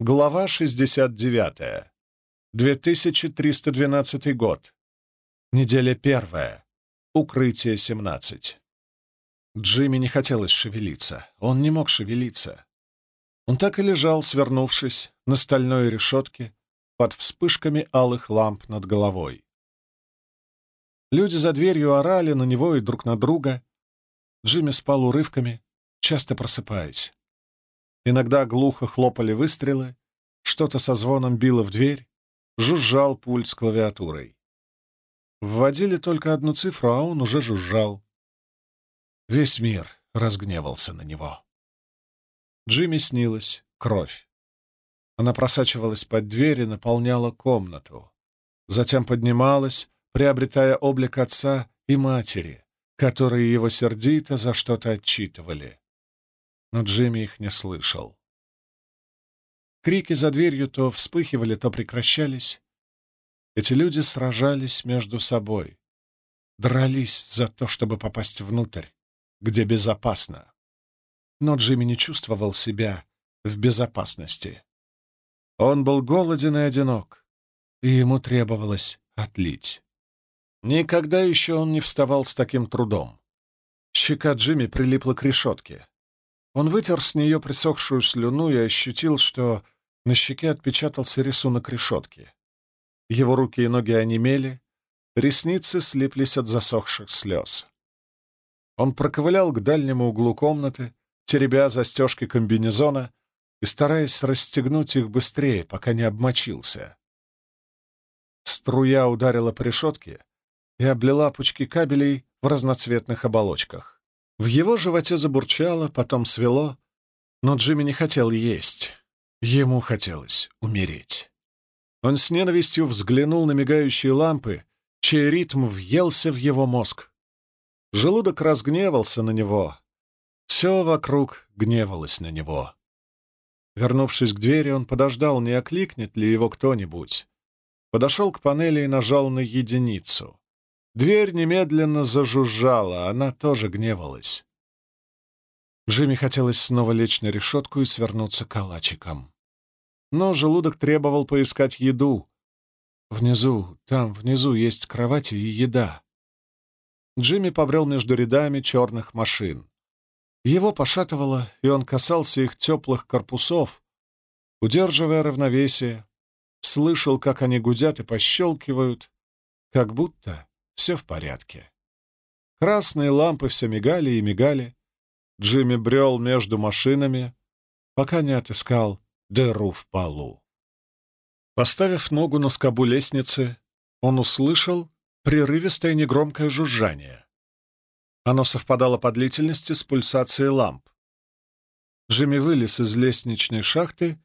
Глава 69. 2312 год. Неделя первая. Укрытие 17. Джимми не хотелось шевелиться. Он не мог шевелиться. Он так и лежал, свернувшись на стальной решетке под вспышками алых ламп над головой. Люди за дверью орали на него и друг на друга. Джимми спал урывками, часто просыпаясь. Иногда глухо хлопали выстрелы, что-то со звоном било в дверь, жужжал пульт с клавиатурой. Вводили только одну цифру, а он уже жужжал. Весь мир разгневался на него. Джимми снилась кровь. Она просачивалась под дверь и наполняла комнату. Затем поднималась, приобретая облик отца и матери, которые его сердито за что-то отчитывали но Джимми их не слышал. Крики за дверью то вспыхивали, то прекращались. Эти люди сражались между собой, дрались за то, чтобы попасть внутрь, где безопасно. Но Джимми не чувствовал себя в безопасности. Он был голоден и одинок, и ему требовалось отлить. Никогда еще он не вставал с таким трудом. Щека Джимми прилипла к решетке. Он вытер с нее присохшую слюну и ощутил, что на щеке отпечатался рисунок решетки. Его руки и ноги онемели, ресницы слиплись от засохших слез. Он проковылял к дальнему углу комнаты, теребя застежки комбинезона и стараясь расстегнуть их быстрее, пока не обмочился. Струя ударила по решетке и облила пучки кабелей в разноцветных оболочках. В его животе забурчало, потом свело, но Джимми не хотел есть. Ему хотелось умереть. Он с ненавистью взглянул на мигающие лампы, чей ритм въелся в его мозг. Желудок разгневался на него. Все вокруг гневалось на него. Вернувшись к двери, он подождал, не окликнет ли его кто-нибудь. Подошел к панели и нажал на единицу. Дверь немедленно зажужжала, она тоже гневалась. Джимми хотелось снова лечь на решетку и свернуться калачиком. Но желудок требовал поискать еду. Внизу, там, внизу есть кровати и еда. Джимми побрел между рядами черных машин. Его пошатывало, и он касался их теплых корпусов, удерживая равновесие, слышал, как они гудят и пощелкивают, как будто все в порядке. Красные лампы все мигали и мигали. Джимми брел между машинами, пока не отыскал дыру в полу. Поставив ногу на скобу лестницы, он услышал прерывистое негромкое жужжание. Оно совпадало по длительности с пульсацией ламп. Джимми вылез из лестничной шахты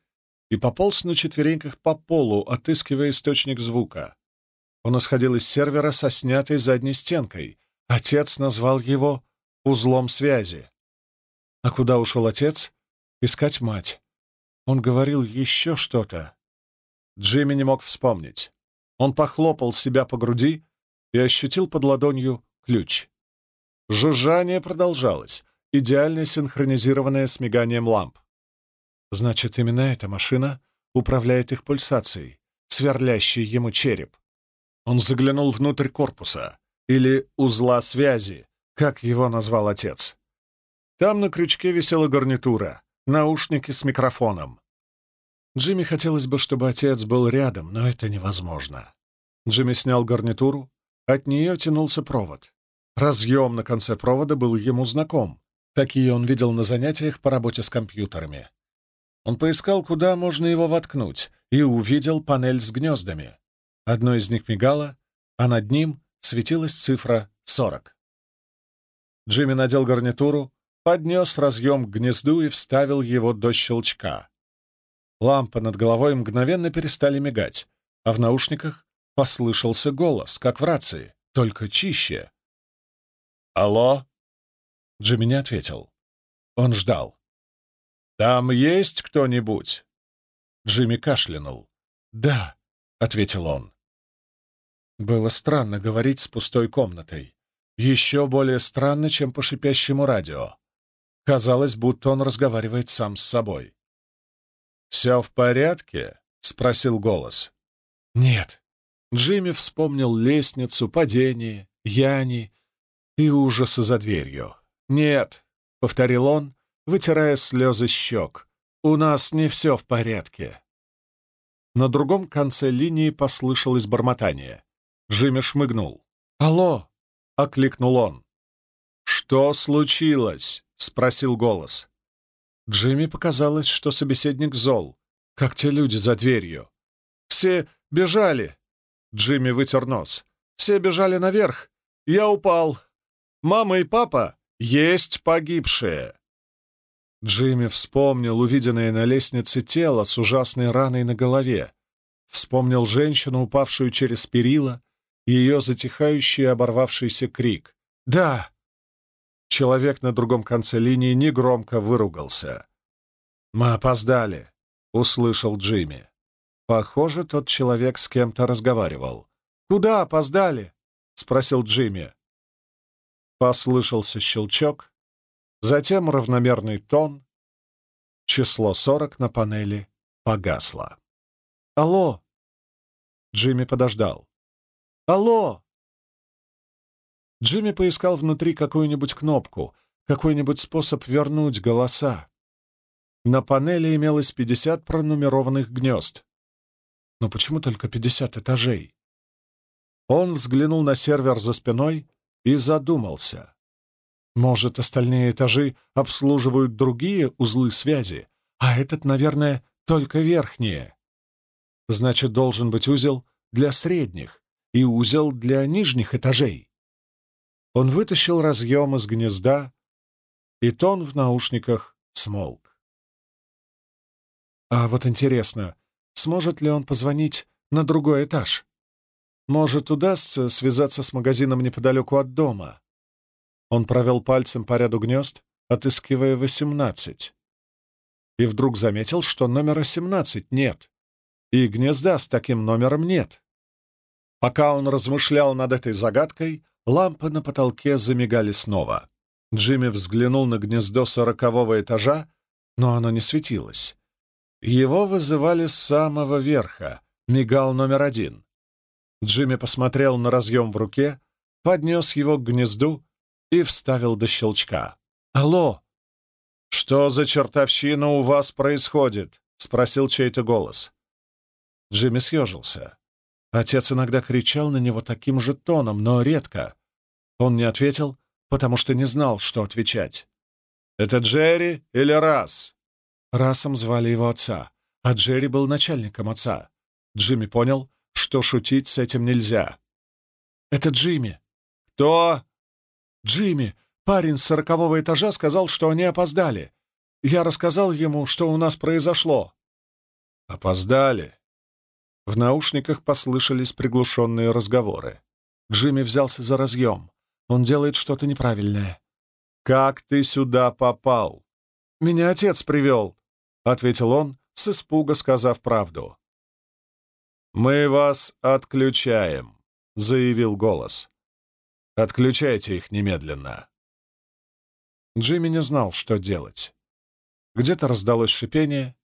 и пополз на четвереньках по полу, отыскивая источник звука. Он исходил из сервера со снятой задней стенкой. Отец назвал его «узлом связи». А куда ушел отец? Искать мать. Он говорил еще что-то. Джимми не мог вспомнить. Он похлопал себя по груди и ощутил под ладонью ключ. Жужжание продолжалось, идеально синхронизированное с миганием ламп. Значит, именно эта машина управляет их пульсацией, сверлящей ему череп. Он заглянул внутрь корпуса, или узла связи, как его назвал отец. Там на крючке висела гарнитура, наушники с микрофоном. Джимми хотелось бы, чтобы отец был рядом, но это невозможно. Джимми снял гарнитуру, от нее тянулся провод. Разъем на конце провода был ему знаком. Такие он видел на занятиях по работе с компьютерами. Он поискал, куда можно его воткнуть, и увидел панель с гнездами. Одно из них мигало, а над ним светилась цифра 40. Джимми надел гарнитуру, поднес разъем к гнезду и вставил его до щелчка. Лампы над головой мгновенно перестали мигать, а в наушниках послышался голос, как в рации, только чище. «Алло?» Джимми не ответил. Он ждал. «Там есть кто-нибудь?» Джимми кашлянул. «Да», — ответил он. Было странно говорить с пустой комнатой. Еще более странно, чем по шипящему радио. Казалось, будто он разговаривает сам с собой. «Все в порядке?» — спросил голос. «Нет». Джимми вспомнил лестницу, падение, Яни и ужасы за дверью. «Нет», — повторил он, вытирая слезы щек, — «у нас не все в порядке». На другом конце линии послышалось бормотание. Джимми шмыгнул. «Алло!» — окликнул он. «Что случилось?» — спросил голос. Джимми показалось, что собеседник зол, как те люди за дверью. «Все бежали!» — Джимми вытер нос. «Все бежали наверх. Я упал. Мама и папа есть погибшие!» Джимми вспомнил увиденное на лестнице тело с ужасной раной на голове. Вспомнил женщину, упавшую через перила, ее затихающий оборвавшийся крик. «Да!» Человек на другом конце линии негромко выругался. «Мы опоздали», — услышал Джимми. Похоже, тот человек с кем-то разговаривал. «Куда опоздали?» — спросил Джимми. Послышался щелчок, затем равномерный тон. Число сорок на панели погасло. «Алло!» Джимми подождал. «Алло!» Джимми поискал внутри какую-нибудь кнопку, какой-нибудь способ вернуть голоса. На панели имелось 50 пронумерованных гнезд. Но почему только 50 этажей? Он взглянул на сервер за спиной и задумался. Может, остальные этажи обслуживают другие узлы связи, а этот, наверное, только верхние. Значит, должен быть узел для средних и узел для нижних этажей. Он вытащил разъем из гнезда, и тон в наушниках смолк. А вот интересно, сможет ли он позвонить на другой этаж? Может, удастся связаться с магазином неподалеку от дома? Он провел пальцем по ряду гнезд, отыскивая восемнадцать. И вдруг заметил, что номера семнадцать нет, и гнезда с таким номером нет. Пока он размышлял над этой загадкой, лампы на потолке замигали снова. Джимми взглянул на гнездо сорокового этажа, но оно не светилось. Его вызывали с самого верха, мигал номер один. Джимми посмотрел на разъем в руке, поднес его к гнезду и вставил до щелчка. «Алло!» «Что за чертовщина у вас происходит?» — спросил чей-то голос. Джимми съежился. Отец иногда кричал на него таким же тоном, но редко. Он не ответил, потому что не знал, что отвечать. «Это Джерри или Раз?» Расом звали его отца, а Джерри был начальником отца. Джимми понял, что шутить с этим нельзя. «Это Джимми». «Кто?» «Джимми. Парень с сорокового этажа сказал, что они опоздали. Я рассказал ему, что у нас произошло». «Опоздали?» В наушниках послышались приглушенные разговоры. Джимми взялся за разъем. Он делает что-то неправильное. «Как ты сюда попал?» «Меня отец привел», — ответил он, с испуга сказав правду. «Мы вас отключаем», — заявил голос. «Отключайте их немедленно». Джимми не знал, что делать. Где-то раздалось шипение.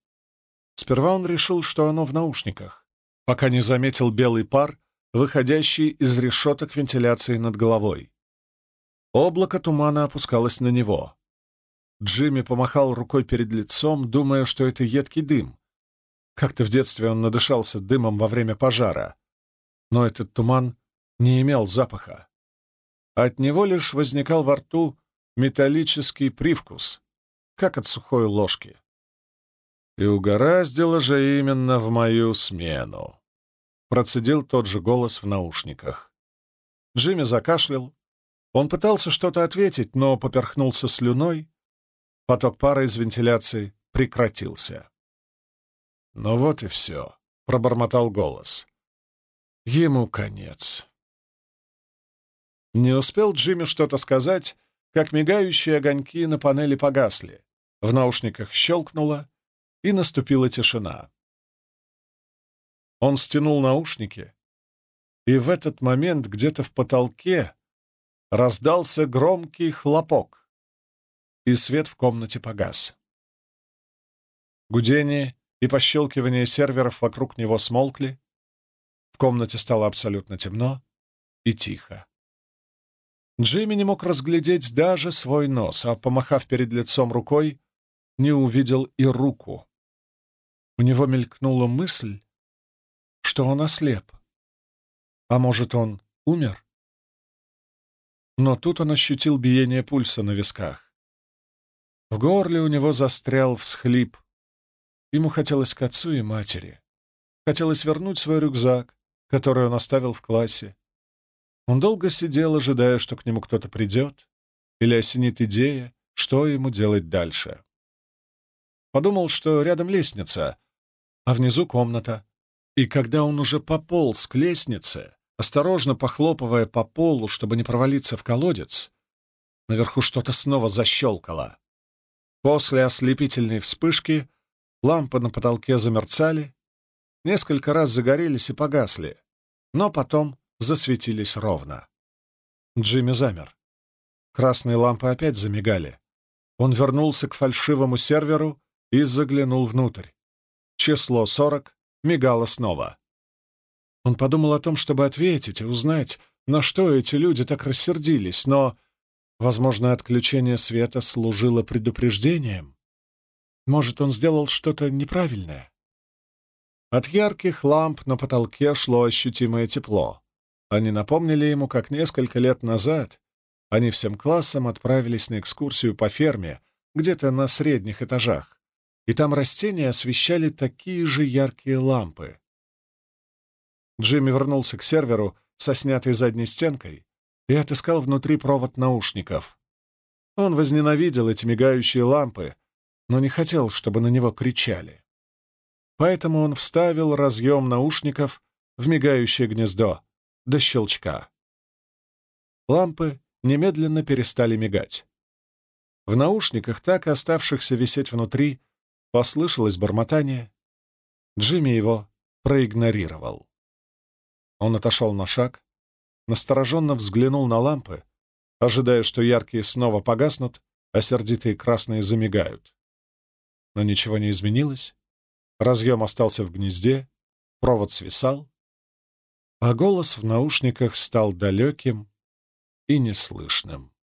Сперва он решил, что оно в наушниках, пока не заметил белый пар, выходящий из решеток вентиляции над головой. Облако тумана опускалось на него. Джимми помахал рукой перед лицом, думая, что это едкий дым, как-то в детстве он надышался дымом во время пожара. Но этот туман не имел запаха. От него лишь возникал во рту металлический привкус, как от сухой ложки. И угораздило же именно в мою смену. Процедил тот же голос в наушниках. Джимми закашлял. Он пытался что-то ответить, но поперхнулся слюной. Поток пара из вентиляции прекратился. «Ну вот и все», — пробормотал голос. «Ему конец». Не успел Джимми что-то сказать, как мигающие огоньки на панели погасли, в наушниках щелкнуло, и наступила тишина. Он стянул наушники, и в этот момент где-то в потолке раздался громкий хлопок, и свет в комнате погас. Гудение и пощелкивание серверов вокруг него смолкли. В комнате стало абсолютно темно и тихо. Джимми не мог разглядеть даже свой нос, а, помахав перед лицом рукой, не увидел и руку. У него мелькнула мысль, что он ослеп. А может, он умер? Но тут он ощутил биение пульса на висках. В горле у него застрял всхлип. Ему хотелось к отцу и матери. Хотелось вернуть свой рюкзак, который он оставил в классе, он долго сидел, ожидая, что к нему кто-то придет или осенит идея, что ему делать дальше. Подумал, что рядом лестница, а внизу комната. И когда он уже пополз к лестнице, осторожно похлопывая по полу, чтобы не провалиться в колодец, наверху что-то снова защелкало. После ослепительной вспышки лампы на потолке замерцали, несколько раз загорелись и погасли, но потом засветились ровно. Джимми замер. Красные лампы опять замигали. Он вернулся к фальшивому серверу и заглянул внутрь. Число 40 мигало снова. Он подумал о том, чтобы ответить и узнать, на что эти люди так рассердились, но, возможно, отключение света служило предупреждением. Может, он сделал что-то неправильное? От ярких ламп на потолке шло ощутимое тепло. Они напомнили ему, как несколько лет назад они всем классом отправились на экскурсию по ферме, где-то на средних этажах, и там растения освещали такие же яркие лампы. Джимми вернулся к серверу со снятой задней стенкой и отыскал внутри провод наушников. Он возненавидел эти мигающие лампы, но не хотел, чтобы на него кричали. Поэтому он вставил разъем наушников в мигающее гнездо, до щелчка. Лампы немедленно перестали мигать. В наушниках, так и оставшихся висеть внутри, послышалось бормотание. Джимми его проигнорировал. Он отошел на шаг, настороженно взглянул на лампы, ожидая, что яркие снова погаснут, а сердитые красные замигают. Но ничего не изменилось. Разъем остался в гнезде, провод свисал, а голос в наушниках стал далеким и неслышным.